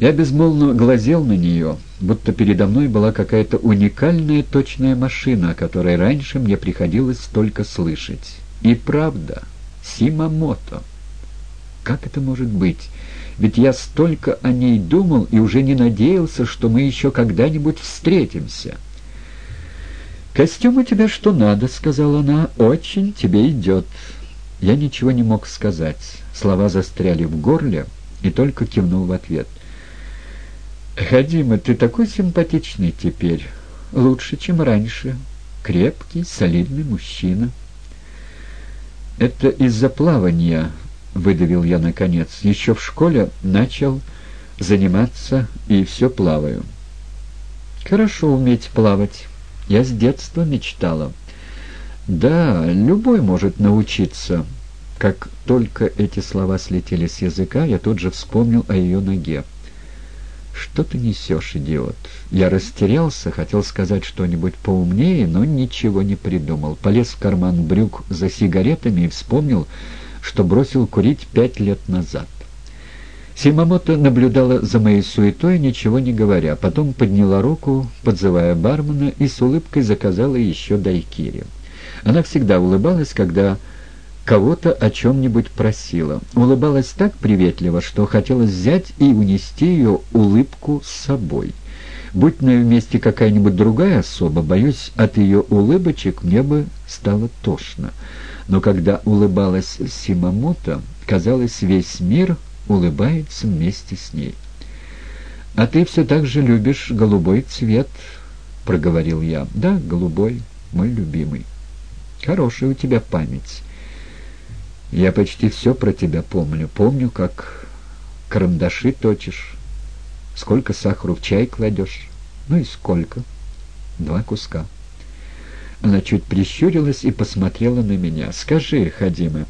Я безмолвно глазел на нее, будто передо мной была какая-то уникальная точная машина, о которой раньше мне приходилось только слышать. И правда, Симамото. Как это может быть? Ведь я столько о ней думал и уже не надеялся, что мы еще когда-нибудь встретимся. «Костюм у тебя что надо», — сказала она, — «очень тебе идет». Я ничего не мог сказать. Слова застряли в горле и только кивнул в ответ. «Хадима, ты такой симпатичный теперь. Лучше, чем раньше. Крепкий, солидный мужчина». «Это из-за плавания», — выдавил я наконец. «Еще в школе начал заниматься и все плаваю». «Хорошо уметь плавать. Я с детства мечтала». «Да, любой может научиться». Как только эти слова слетели с языка, я тут же вспомнил о ее ноге. «Что ты несешь, идиот?» Я растерялся, хотел сказать что-нибудь поумнее, но ничего не придумал. Полез в карман брюк за сигаретами и вспомнил, что бросил курить пять лет назад. Симамото наблюдала за моей суетой, ничего не говоря. Потом подняла руку, подзывая бармена, и с улыбкой заказала еще дайкири. Она всегда улыбалась, когда кого-то о чем-нибудь просила. Улыбалась так приветливо, что хотелось взять и унести ее улыбку с собой. Будь на ее месте какая-нибудь другая особа, боюсь, от ее улыбочек мне бы стало тошно. Но когда улыбалась Симамото, казалось, весь мир улыбается вместе с ней. «А ты все так же любишь голубой цвет», — проговорил я. «Да, голубой, мой любимый. Хорошая у тебя память». Я почти все про тебя помню. Помню, как карандаши точишь, сколько сахару в чай кладешь. Ну и сколько? Два куска. Она чуть прищурилась и посмотрела на меня. «Скажи, Хадима,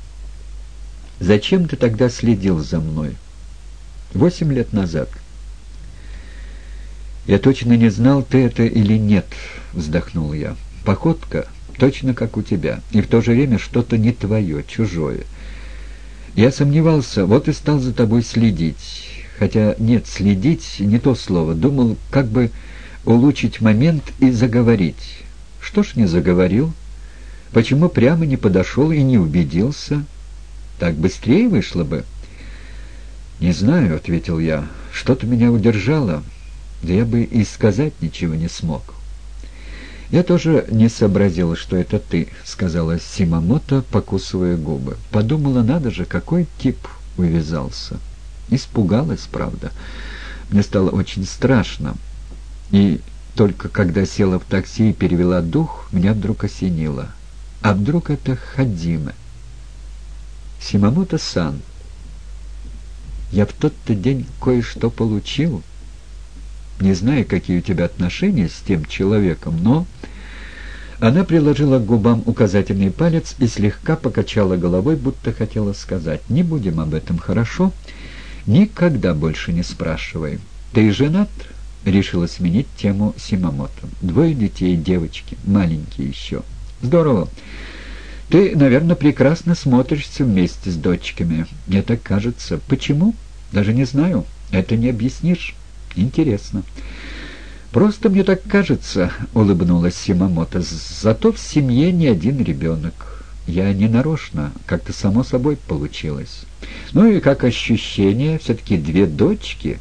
зачем ты тогда следил за мной? Восемь лет назад». «Я точно не знал, ты это или нет», — вздохнул я. «Походка точно как у тебя, и в то же время что-то не твое, чужое. Я сомневался, вот и стал за тобой следить. Хотя нет, следить не то слово. Думал, как бы улучшить момент и заговорить. Что ж не заговорил? Почему прямо не подошел и не убедился? Так быстрее вышло бы. «Не знаю», — ответил я, — «что-то меня удержало, да я бы и сказать ничего не смог». «Я тоже не сообразила, что это ты», — сказала Симамото, покусывая губы. «Подумала, надо же, какой тип увязался». Испугалась, правда. Мне стало очень страшно. И только когда села в такси и перевела дух, меня вдруг осенило. А вдруг это Хадиме? Симамото-сан, я в тот-то день кое-что получил». Не знаю, какие у тебя отношения с тем человеком, но...» Она приложила к губам указательный палец и слегка покачала головой, будто хотела сказать «Не будем об этом, хорошо? Никогда больше не спрашивай. Ты женат?» — решила сменить тему Симамото. «Двое детей, девочки, маленькие еще. Здорово. Ты, наверное, прекрасно смотришься вместе с дочками. Мне так кажется. Почему? Даже не знаю. Это не объяснишь». Интересно. «Просто мне так кажется», — улыбнулась Симамото. «Зато в семье не один ребенок. Я не нарочно, как-то само собой получилось. Ну и как ощущение, все-таки две дочки.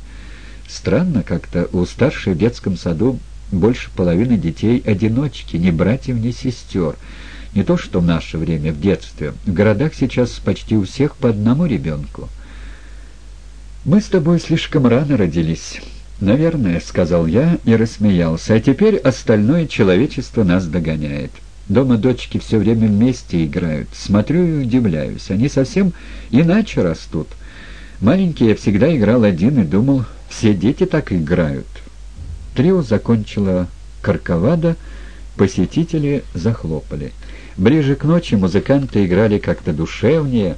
Странно как-то, у старшей в детском саду больше половины детей одиночки, ни братьев, ни сестер. Не то что в наше время, в детстве. В городах сейчас почти у всех по одному ребенку. Мы с тобой слишком рано родились». «Наверное», — сказал я и рассмеялся. «А теперь остальное человечество нас догоняет. Дома дочки все время вместе играют. Смотрю и удивляюсь. Они совсем иначе растут. Маленький я всегда играл один и думал, все дети так играют». Трио закончило карковада, посетители захлопали. Ближе к ночи музыканты играли как-то душевнее,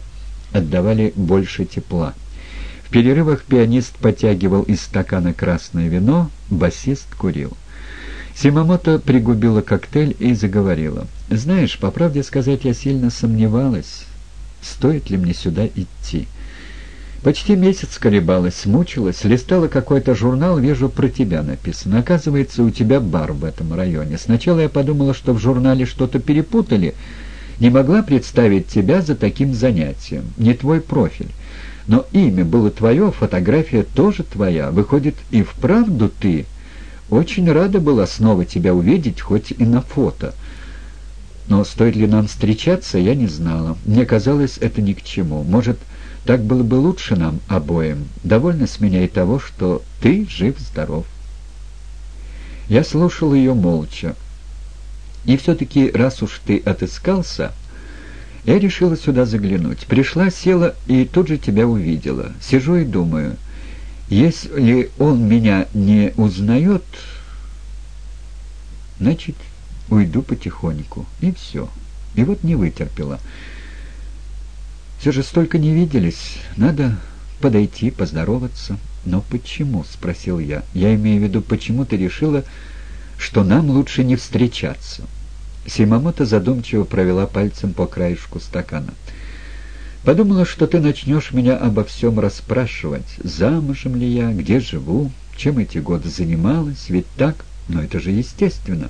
отдавали больше тепла перерывах пианист потягивал из стакана красное вино, басист курил. Симамото пригубила коктейль и заговорила. «Знаешь, по правде сказать, я сильно сомневалась, стоит ли мне сюда идти. Почти месяц колебалась, мучилась, листала какой-то журнал, вижу, про тебя написано. Оказывается, у тебя бар в этом районе. Сначала я подумала, что в журнале что-то перепутали. Не могла представить тебя за таким занятием. Не твой профиль. Но имя было твое, фотография тоже твоя. Выходит, и вправду ты. Очень рада была снова тебя увидеть, хоть и на фото. Но стоит ли нам встречаться, я не знала. Мне казалось, это ни к чему. Может, так было бы лучше нам обоим. Довольно с меня и того, что ты жив-здоров. Я слушал ее молча. И все-таки, раз уж ты отыскался, я решила сюда заглянуть. Пришла, села и тут же тебя увидела. Сижу и думаю, если он меня не узнает, значит, уйду потихоньку. И все. И вот не вытерпела. Все же столько не виделись. Надо подойти, поздороваться. «Но почему?» — спросил я. «Я имею в виду, почему ты решила, что нам лучше не встречаться?» Симамото задумчиво провела пальцем по краешку стакана. «Подумала, что ты начнешь меня обо всем расспрашивать. Замужем ли я, где живу, чем эти годы занималась, ведь так? Но это же естественно».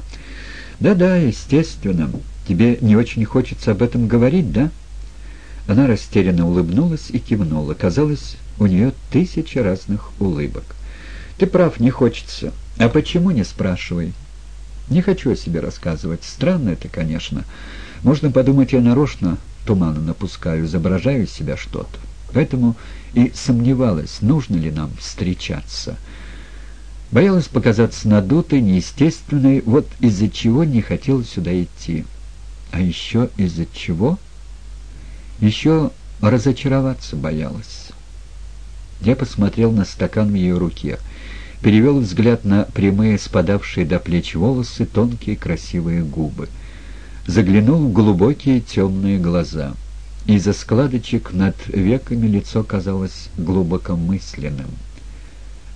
«Да-да, естественно. Тебе не очень хочется об этом говорить, да?» Она растерянно улыбнулась и кивнула. Казалось, у нее тысяча разных улыбок. «Ты прав, не хочется. А почему, не спрашивай?» «Не хочу о себе рассказывать. Странно это, конечно. Можно подумать, я нарочно тумана напускаю, изображаю из себя что-то. Поэтому и сомневалась, нужно ли нам встречаться. Боялась показаться надутой, неестественной, вот из-за чего не хотела сюда идти. А еще из-за чего...» Еще разочароваться боялась. Я посмотрел на стакан в ее руке, перевел взгляд на прямые, спадавшие до плеч волосы, тонкие красивые губы. Заглянул в глубокие темные глаза. Из-за складочек над веками лицо казалось глубокомысленным.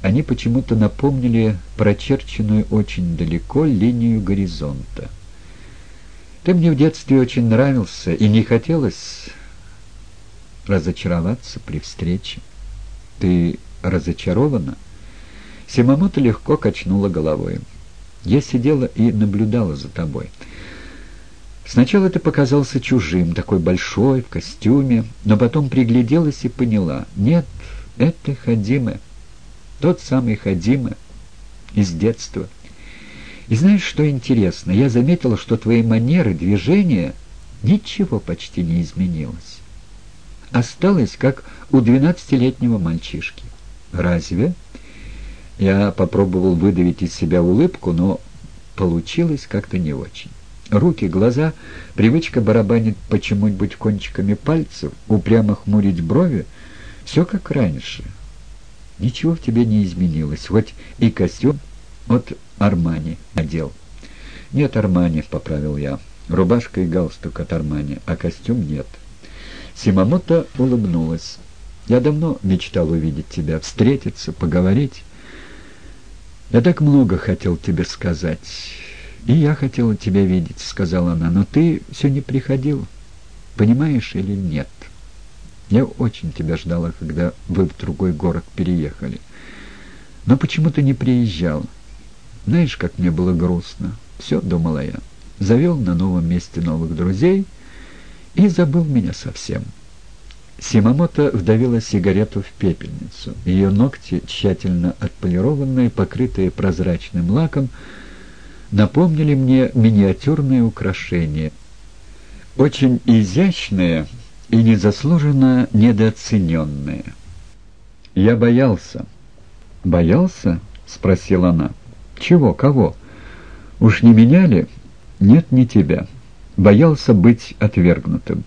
Они почему-то напомнили прочерченную очень далеко линию горизонта. Ты мне в детстве очень нравился, и не хотелось разочароваться при встрече. Ты разочарована? Симамото легко качнула головой. Я сидела и наблюдала за тобой. Сначала ты показался чужим, такой большой, в костюме, но потом пригляделась и поняла. Нет, это Хадиме. Тот самый Хадиме из детства. И знаешь, что интересно? Я заметила, что твои манеры, движения, ничего почти не изменилось осталась, как у двенадцатилетнего мальчишки. «Разве?» Я попробовал выдавить из себя улыбку, но получилось как-то не очень. Руки, глаза, привычка барабанить почему-нибудь кончиками пальцев, упрямо хмурить брови — все как раньше. Ничего в тебе не изменилось, хоть и костюм от Армани надел. «Нет Армани», — поправил я. «Рубашка и галстук от Армани, а костюм нет». Симамото улыбнулась. «Я давно мечтал увидеть тебя, встретиться, поговорить. Я так много хотел тебе сказать. И я хотела тебя видеть», — сказала она, — «но ты все не приходил. Понимаешь или нет? Я очень тебя ждала, когда вы в другой город переехали. Но почему ты не приезжал? Знаешь, как мне было грустно? Все, — думала я, — завел на новом месте новых друзей — и забыл меня совсем. Симамото вдавила сигарету в пепельницу. Ее ногти, тщательно отполированные, покрытые прозрачным лаком, напомнили мне миниатюрные украшения. Очень изящные и незаслуженно недооцененные. Я боялся. «Боялся?» — спросила она. «Чего? Кого? Уж не меняли? Нет, не тебя» боялся быть отвергнутым.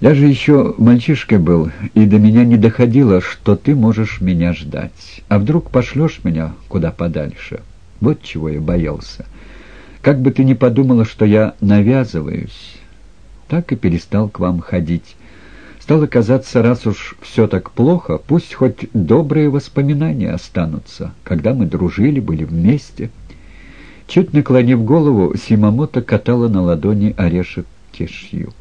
Я же еще мальчишкой был, и до меня не доходило, что ты можешь меня ждать. А вдруг пошлешь меня куда подальше? Вот чего я боялся. Как бы ты ни подумала, что я навязываюсь, так и перестал к вам ходить. Стало казаться, раз уж все так плохо, пусть хоть добрые воспоминания останутся, когда мы дружили, были вместе». Чуть наклонив голову, Симамото катала на ладони орешек кешью.